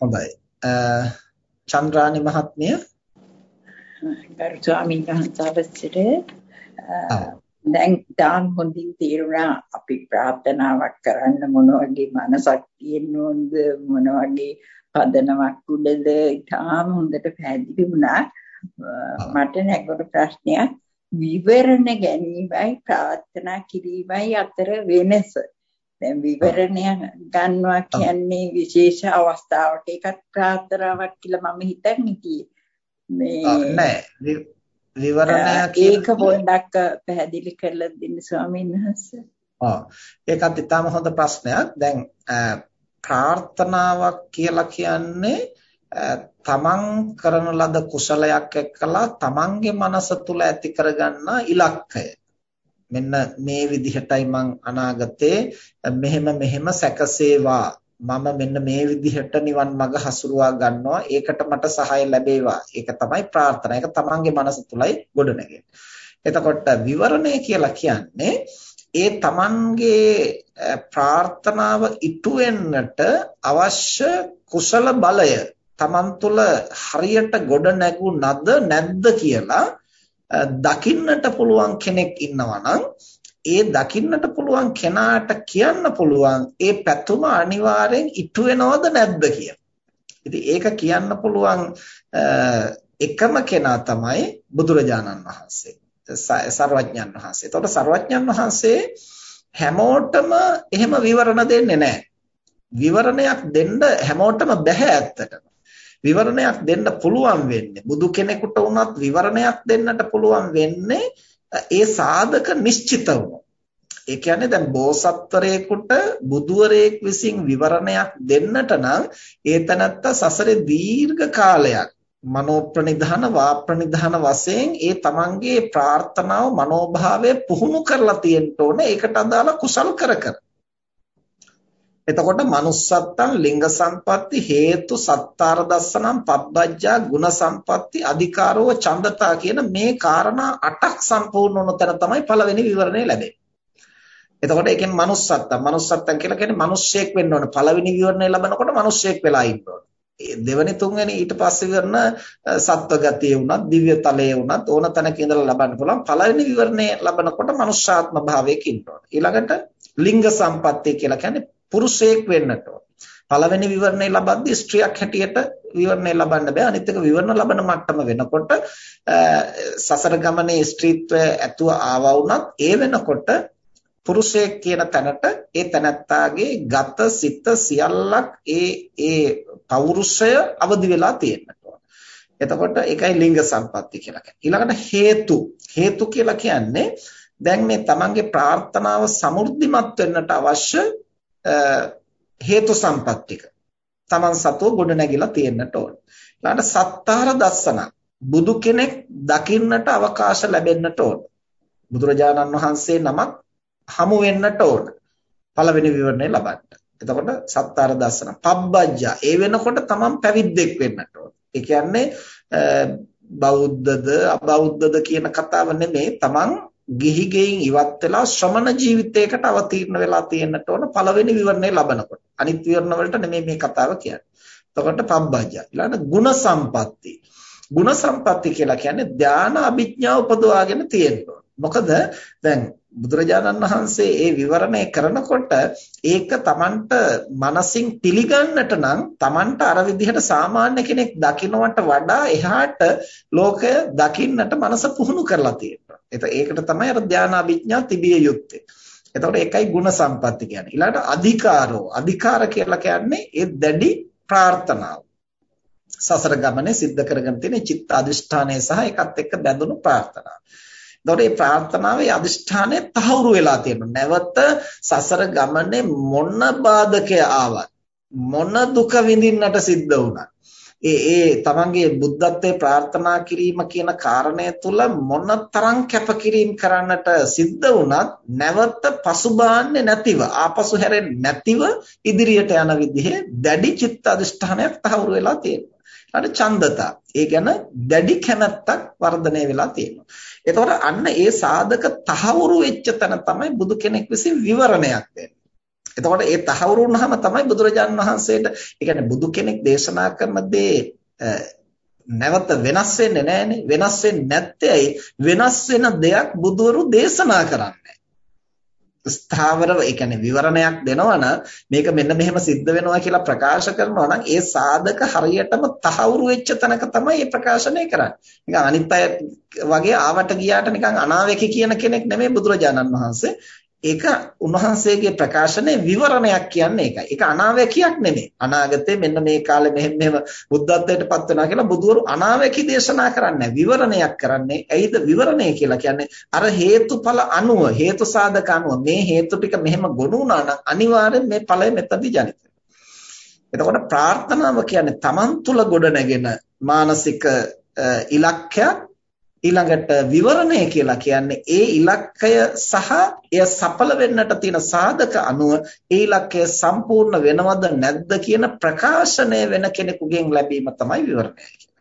හොඳයි. චන්ද්‍රානි මහත්මිය? ගරු ස්වාමීන් වහන්සේ අවසරේ දැන් තාම හොඳින් තේරුණා අපි ප්‍රාර්ථනාවක් කරන්න මොන වගේ මනසක් තියෙන්න ඕනද මොන වගේ පදනමක් උඩද? තාම හොඳට පැහැදිලි වුණා. මට නැගුණු ප්‍රශ්නයක්. විවරණ ගැනීමයි ප්‍රාර්ථනා කිරීමයි අතර වෙනස දැන් විවරණය ගන්නවා කියන්නේ විශේෂ අවස්ථාවක එකක් ප්‍රාර්ථනාවක් කියලා මම හිතන් හිටියේ. මේ නෑ විවරණය ඒක පොඩ්ඩක් පැහැදිලි කරලා දෙන්න ස්වාමීන් වහන්සේ. ඔව් ඒකත් ඉතාම හොඳ ප්‍රශ්නයක්. දැන් ප්‍රාර්ථනාවක් කියලා කියන්නේ තමන් කරන ලද කුසලයක් එක්කලා තමන්ගේ මනස තුල ඇති කරගන්නා ඉලක්කය. මෙන්න මේ විදිහටයි මං අනාගතේ මෙහෙම මෙහෙම සැකසේවා. මම මෙන්න මේ විදිහට නිවන් මඟ හසුරුවා ගන්නවා. ඒකට මට සහාය ලැබේවා. ඒක තමයි ප්‍රාර්ථනා. ඒක තමන්ගේ මනස තුලයි ගොඩනැගෙන්නේ. එතකොට විවරණය කියලා කියන්නේ ඒ තමන්ගේ ප්‍රාර්ථනාව ඉටු වෙන්නට අවශ්‍ය කුසල බලය තමන් තුළ හරියට ගොඩ නැගුණද නැද්ද කියලා දකින්නට පුළුවන් කෙනෙක් ඉන්නවා ඒ දකින්නට පුළුවන් කෙනාට කියන්න පුළුවන් ඒ පැතුම අනිවාර්යෙන් ඉටු වෙනවද නැද්ද කියලා. ඉතින් ඒක කියන්න පුළුවන් එකම කෙනා තමයි බුදුරජාණන් වහන්සේ. සර්වඥන් වහන්සේ. එතකොට සර්වඥන් වහන්සේ හැමෝටම එහෙම විවරණ දෙන්නේ නැහැ. විවරණයක් දෙන්න හැමෝටම බෑ ඇත්තටම. විවරණයක් දෙන්න පුළුවන් වෙන්නේ බුදු කෙනෙකුට වුණත් විවරණයක් දෙන්නට පුළුවන් වෙන්නේ ඒ සාධක නිශ්චිත වුණොත්. ඒ කියන්නේ දැන් බෝසත්වරයෙකුට බුදුවරයෙක් විසින් විවරණයක් දෙන්නට නම් ඒ තනත්ත සසරේ දීර්ඝ කාලයක් මනෝ ප්‍රනිධාන වා ප්‍රනිධාන වශයෙන් ඒ තමන්ගේ ප්‍රාර්ථනාව මනෝභාවය පුහුණු කරලා තියෙන්න ඕනේ ඒකට අදාළ කුසල් කර කර. එතකොට manussත්තං ලිංග සම්පatti හේතු සත්තාර දස්සනම් පබ්බජ්ජා ගුණ සම්පatti අධිකාරෝ ඡන්දතා කියන මේ காரணා 8ක් සම්පූර්ණ වුණ තැන තමයි පළවෙනි විවරණය ලැබෙන්නේ. එතකොට ඒකෙන් manussත්තං manussත්තං කියලා කියන්නේ මිනිස්සෙක් වෙන්න ඕන. පළවෙනි විවරණය ලැබනකොට මිනිස්සෙක් වෙලා ඉන්න ඕන. දෙවෙනි තුන්වෙනි ඊට පස්සේ විවරණ සත්ව ගතිය වුණත් දිව්‍ය තලයේ වුණත් ඕන තැනක ඉඳලා ලබන්න පුළුවන්. පළවෙනි විවරණය ලබනකොට මනුෂ්‍යාත්ම භාවයක ඉන්න ඕන. ඊළඟට ලිංග සම්පත්තිය කියලා කියන්නේ පුරුෂයෙක් වෙන්නට ඕන. පළවෙනි විවරණය ලබද්දී ස්ත්‍රියක් හැටියට විවරණය ලබන්න බෑ. අනිත් එක විවරණ ලබන මට්ටම වෙනකොට සසර ගමනේ ස්ත්‍රීත්වය ඇතුව ආවා වුණත් ඒ වෙනකොට පුරුෂයෙක් කියන තැනට ඒ තැනත්තාගේ ගත සිත සියල්ලක් ඒ ඒ පෞරුෂය අවදි වෙලා තියෙන්නට ඕන. එතකොට ඒකයි ලිංග සම්පatti කියලා කියන්නේ. ඊළඟට හේතු. හේතු කියලා කියන්නේ දැන් මේ තමන්ගේ ප්‍රාර්ථනාව සමෘද්ධිමත් වෙන්නට අවශ්‍ය හේතු සම්පත්තික තමන් සතුව ගොඩ නැගිලා තියෙන්නට ඕන. ඊළඟට සත්තාර දස්සන බුදු කෙනෙක් දකින්නට අවකාශ ලැබෙන්නට ඕන. බුදුරජාණන් වහන්සේ නමක් හමු වෙන්නට ඕන. පළවෙනි විවරණය ලබන්න. එතකොට සත්තාර දස්සන පබ්බජ්ජා ඒ වෙනකොට තමන් පැවිද්දෙක් වෙන්නට ඕන. ඒ කියන්නේ බෞද්ධද අබෞද්ධද කියන කතාව නෙමෙයි තමන් ගිහි ගෙයින් ඉවත් වෙලා ශ්‍රමණ ජීවිතයකට අවතීර්ණ වෙලා තියෙන්නට ඕන පළවෙනි විවරණය ලබනකොට. අනිත් විවරණ වලට නෙමෙයි මේ කතාව කියන්නේ. එතකොට පබ්බජ්ජ. ඊළඟ ගුණ සම්පatti. ගුණ සම්පatti කියලා කියන්නේ ධානා අභිඥා උපදවාගෙන තියෙන්න ඕන. මොකද දැන් බුදුරජාණන් වහන්සේ ඒ විවරණය කරනකොට ඒක Tamanට මනසින් පිළිගන්නට නම් Tamanට අර විදිහට සාමාන්‍ය කෙනෙක් දකින්නවට වඩා එහාට ලෝකය දකින්නට මනස පුහුණු කරලා තියෙනවා. ඒකට තමයි අර ධානාභිඥා තිබිය යුත්තේ. එතකොට ඒකයි ಗುಣ සම්පatti කියන්නේ. ඊළඟට අධිකාරෝ. අධිකාර කියලා කියන්නේ ඒ දැඩි ප්‍රාර්ථනාව. සසර ගමනේ සිද්ධ කරගෙන තියෙන චිත්ත අධිෂ්ඨානය සහ ඒකත් එක්ක බැඳුණු ප්‍රාර්ථනාව. එතකොට මේ ප්‍රාර්ථනාවේ අදිෂ්ඨානය තහවුරු වෙලා තියෙනවා. නැවත සසර ගමනේ මොන බාධකය ආවත් මොන දුක විඳින්නට සිද්ධ වුණත් ඒ ඒ තමන්ගේ බුද්ධත්වයේ ප්‍රාර්ථනා කිරීම කියන කාරණය තුල මොනතරම් කැපකිරීම කරන්නට සිද්ධ වුණත් නැවත පසුබාන්නේ නැතිව ආපසු හැරෙන්නේ නැතිව ඉදිරියට යන විදිහේ දැඩි චිත්ත අධිෂ්ඨානයක් තහවුරු වෙලා තියෙනවා. අර ඡන්දතා. ඒ ගැන දැඩි කැමැත්තක් වර්ධනය වෙලා තියෙනවා. එතකොට අන්න ඒ සාධක තහවුරු වෙච්ච තැන තමයි බුදු කෙනෙක් විසින් විවරණයක් දෙන්නේ. එතකොට ඒ තහවුරු වුණාම තමයි බුදුරජාණන් වහන්සේට ඒ කියන්නේ බුදු කෙනෙක් දේශනා කරන දේ නැවත වෙනස් වෙන්නේ නැහනේ වෙනස් වෙන්නේ නැත්තේ වෙනස් වෙන දෙයක් බුදවරු දේශනා කරන්නේ ස්ථාවරව ඒ කියන්නේ විවරණයක් දෙනවා නම් මේක මෙන්න මෙහෙම සිද්ධ වෙනවා කියලා ප්‍රකාශ කරනවා නම් ඒ සාධක හරියටම තහවුරු වෙච්ච තැනක තමයි මේ ප්‍රකාශනය කරන්නේ. නිකන් අනිත් අය වගේ ආවට ගියාට නිකන් අනාවේකී කියන කෙනෙක් නෙමෙයි බුදුරජාණන් වහන්සේ. ඒක උන්වහන්සේගේ ප්‍රකාශනයේ විවරණයක් කියන්නේ ඒකයි. ඒක අනාවැකියක් නෙමෙයි. අනාගතේ මෙන්න මේ කාලේ මෙහෙම මෙහෙම බුද්ධත්වයට පත් වෙනවා කියලා බුදුවරු අනාවැකි දේශනා කරන්නේ විවරණයක් කරන්නේ. ඇයිද විවරණය කියලා කියන්නේ අර හේතුඵල අනුව හේතු සාධක අනුව මේ හේතු ටික මෙහෙම ගොනු වුණා නම් අනිවාර්යෙන් මේ ඵලය මෙතනදී ජනිත එතකොට ප්‍රාර්ථනාව කියන්නේ Taman තුල ගොඩනැගෙන මානසික ඉලක්කයක් ඊළඟට විවරණය කියලා කියන්නේ ඒ ඉලක්කය සහ එය සඵල වෙන්නට තියෙන සාධක අනුව ඒ ඉලක්කය සම්පූර්ණ වෙනවද නැද්ද කියන ප්‍රකාශනය වෙන කෙනෙකුගෙන් ලැබීම තමයි විවරණය කියන්නේ.